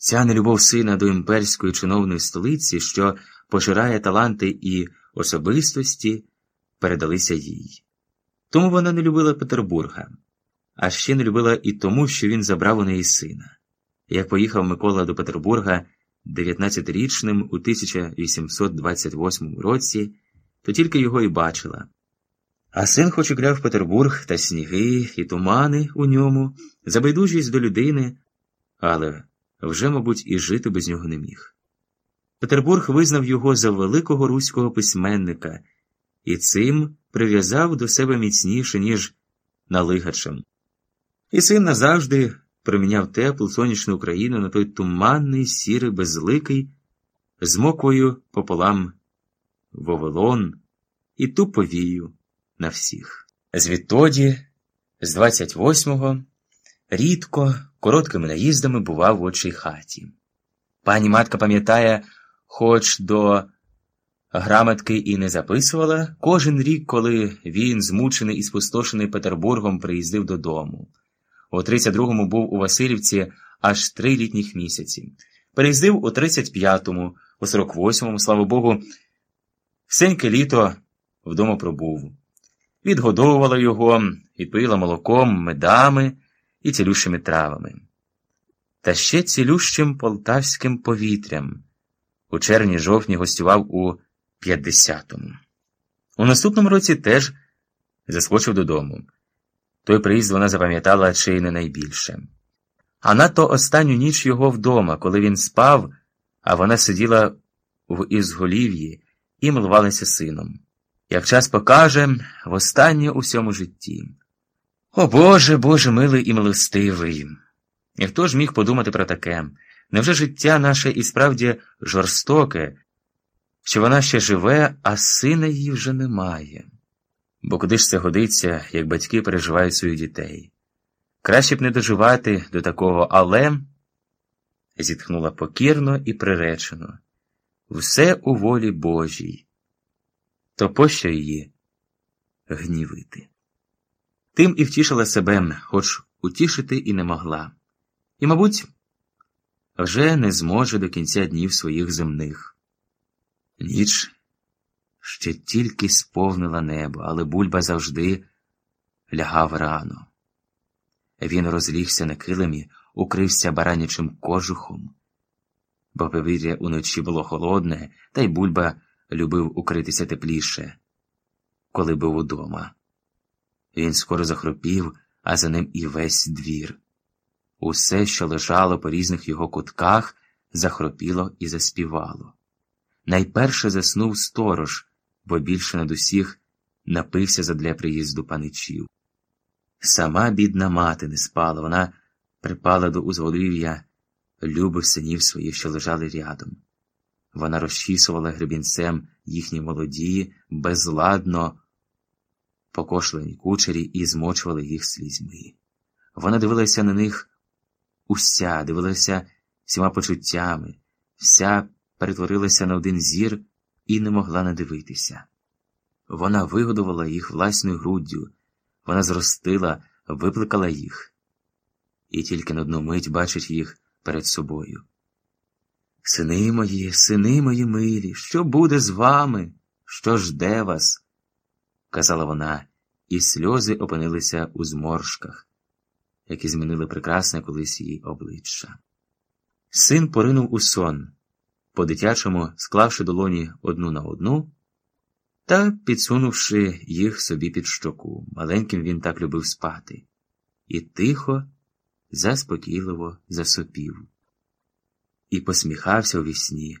Ця нелюбов сина до імперської чиновної столиці, що пожирає таланти і особистості, передалися їй. Тому вона не любила Петербурга, а ще не любила і тому, що він забрав у неї сина. Як поїхав Микола до Петербурга 19-річним у 1828 році, то тільки його і бачила. А син хоч і грав Петербург та сніги і тумани у ньому, за байдужість до людини, але вже, мабуть, і жити без нього не міг. Петербург визнав його за великого руського письменника і цим прив'язав до себе міцніше, ніж налигачем. І син назавжди проміняв теплу сонячну Україну на той туманний, сірий, безликий, з моквою пополам Вовелон і ту повію на всіх. Звідтоді, з 28-го, рідко, короткими наїздами бував в очій хаті. Пані матка пам'ятає, хоч до грамотки і не записувала, кожен рік, коли він, змучений і спустошений Петербургом, приїздив додому. У 32-му був у Васильівці аж три літніх місяці. Переїздив у 35-му, у 48-му, слава Богу, всеньке літо вдома пробув. Відгодовувала його, відпоїла молоком, медами і цілющими травами. Та ще цілющим полтавським повітрям. У червні-жовтні гостював у 50-му. У наступному році теж заскочив додому. Той приїзд вона запам'ятала чи й не найбільше. А надто останню ніч його вдома, коли він спав, а вона сиділа в ізголів'ї і милувалася сином. Як час покаже, востаннє у всьому житті. О Боже, Боже милий і милостивий! Ніхто ж міг подумати про таке? Невже життя наше і справді жорстоке, що вона ще живе, а сина її вже немає? Бо куди ж це годиться, як батьки переживають своїх дітей? Краще б не доживати до такого, але, зітхнула покірно і приречено, все у волі Божій. То пощо її гнівити? Тим і втішила себе, хоч утішити і не могла. І, мабуть, вже не зможе до кінця днів своїх земних. Ніч ще тільки сповнила небо, але бульба завжди лягав рано. Він розлігся на килимі, укрився баранячим кожухом, бо повір'я уночі було холодне, та й бульба любив укритися тепліше, коли був удома. Він скоро захропів, а за ним і весь двір. Усе, що лежало по різних його кутках, захропіло і заспівало. Найперше заснув сторож, бо більше над усіх напився задля приїзду паничів. Сама бідна мати не спала, вона припала до узголів'я любих синів своїх, що лежали рядом. Вона розчісувала гребінцем їхні молоді, безладно покошлені кучері і змочувала їх слізьми. Вона дивилася на них уся, дивилася всіма почуттями, вся перетворилася на один зір і не могла надивитися. Вона вигодувала їх власною груддю, вона зростила, випликала їх, і тільки на одну мить бачить їх перед собою. Сини мої, сини мої милі, що буде з вами? Що жде вас? Казала вона, і сльози опинилися у зморшках, які змінили прекрасне колись її обличчя. Син поринув у сон, по дитячому склавши долоні одну на одну та підсунувши їх собі під щоку. Маленьким він так любив спати, і тихо, заспокійливо засопів і посміхався у вісні,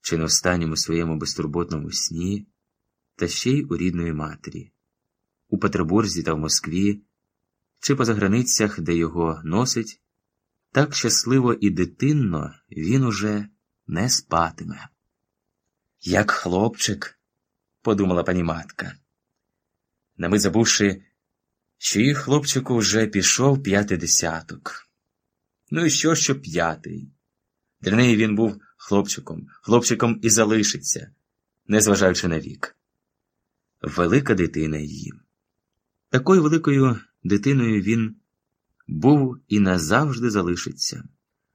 чи на останньому своєму безтурботному сні, та ще й у рідної матері, у Петербурзі та в Москві, чи по заграницях, де його носить, так щасливо і дитинно він уже не спатиме. Як хлопчик, подумала пані матка, на мить забувши, що їх хлопчику вже пішов п'ятий десяток. Ну і що, що п'ятий? Для неї він був хлопчиком, хлопчиком і залишиться, незважаючи на вік. Велика дитина її. Такою великою дитиною він був і назавжди залишиться.